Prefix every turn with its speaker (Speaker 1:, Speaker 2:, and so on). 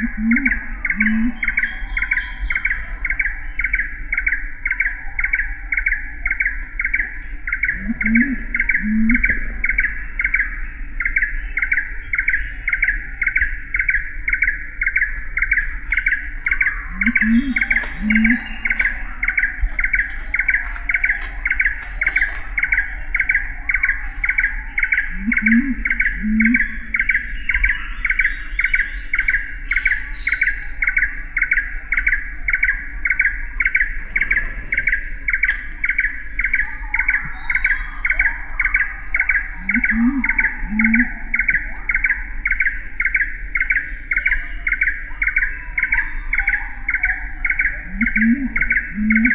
Speaker 1: Mm-hmm. Mm-hmm.